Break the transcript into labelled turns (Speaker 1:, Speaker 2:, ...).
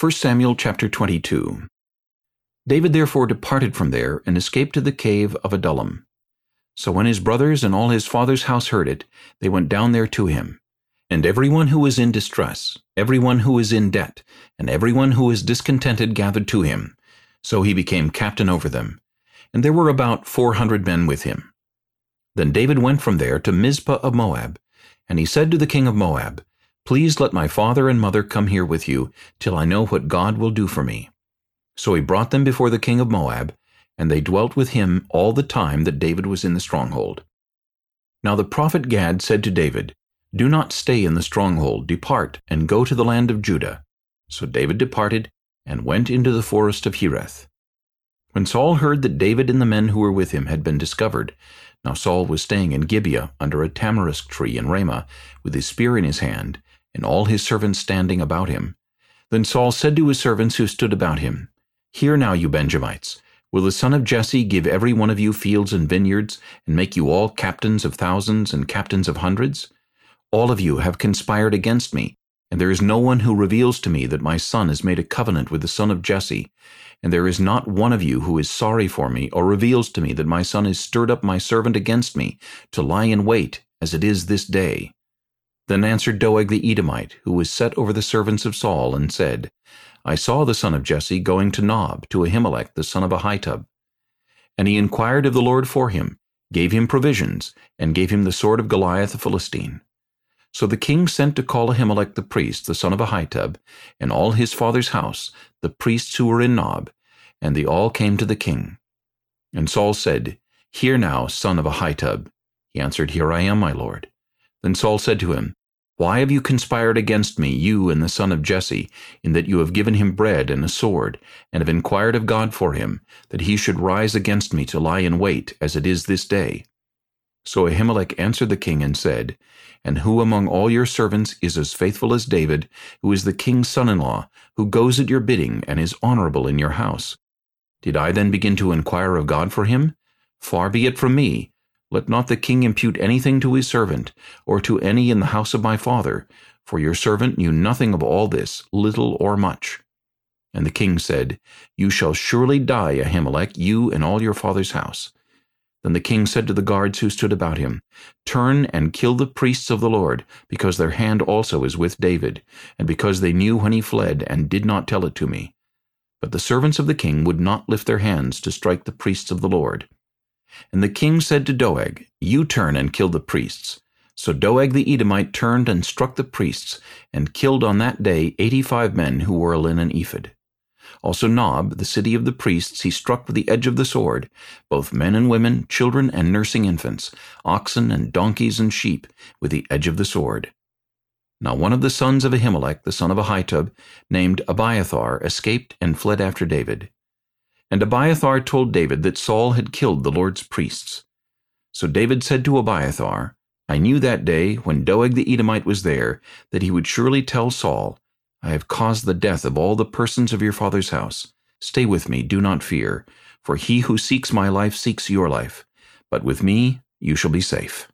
Speaker 1: 1 Samuel chapter 22 David therefore departed from there, and escaped to the cave of Adullam. So when his brothers and all his father's house heard it, they went down there to him. And everyone who was in distress, everyone who was in debt, and everyone who was discontented gathered to him. So he became captain over them. And there were about four hundred men with him. Then David went from there to Mizpah of Moab. And he said to the king of Moab, Please let my father and mother come here with you, till I know what God will do for me. So he brought them before the king of Moab, and they dwelt with him all the time that David was in the stronghold. Now the prophet Gad said to David, Do not stay in the stronghold, depart, and go to the land of Judah. So David departed, and went into the forest of Hereth. When Saul heard that David and the men who were with him had been discovered, now Saul was staying in Gibeah under a tamarisk tree in Ramah, with his spear in his hand, and all his servants standing about him. Then Saul said to his servants who stood about him, Hear now, you Benjamites, will the son of Jesse give every one of you fields and vineyards, and make you all captains of thousands and captains of hundreds? All of you have conspired against me, and there is no one who reveals to me that my son has made a covenant with the son of Jesse, and there is not one of you who is sorry for me, or reveals to me that my son has stirred up my servant against me, to lie in wait, as it is this day. Then answered Doeg the Edomite, who was set over the servants of Saul, and said, I saw the son of Jesse going to Nob, to Ahimelech the son of Ahitub. And he inquired of the Lord for him, gave him provisions, and gave him the sword of Goliath the Philistine. So the king sent to call Ahimelech the priest, the son of Ahitub, and all his father's house, the priests who were in Nob, and they all came to the king. And Saul said, Hear now, son of Ahitub. He answered, Here I am, my lord. Then Saul said to him, why have you conspired against me, you and the son of Jesse, in that you have given him bread and a sword, and have inquired of God for him, that he should rise against me to lie in wait, as it is this day? So Ahimelech answered the king and said, And who among all your servants is as faithful as David, who is the king's son-in-law, who goes at your bidding and is honorable in your house? Did I then begin to inquire of God for him? Far be it from me, let not the king impute anything to his servant, or to any in the house of my father, for your servant knew nothing of all this, little or much. And the king said, You shall surely die, Ahimelech, you and all your father's house. Then the king said to the guards who stood about him, Turn and kill the priests of the Lord, because their hand also is with David, and because they knew when he fled, and did not tell it to me. But the servants of the king would not lift their hands to strike the priests of the Lord. And the king said to Doeg, You turn and kill the priests. So Doeg the Edomite turned and struck the priests, and killed on that day eighty-five men who wore a linen ephod. Also Nob, the city of the priests, he struck with the edge of the sword, both men and women, children and nursing infants, oxen and donkeys and sheep, with the edge of the sword. Now one of the sons of Ahimelech, the son of Ahitub, named Abiathar, escaped and fled after David. And Abiathar told David that Saul had killed the Lord's priests. So David said to Abiathar, I knew that day, when Doeg the Edomite was there, that he would surely tell Saul, I have caused the death of all the persons of your father's house. Stay with me, do not fear, for he who seeks my life seeks your life. But with me you shall be safe.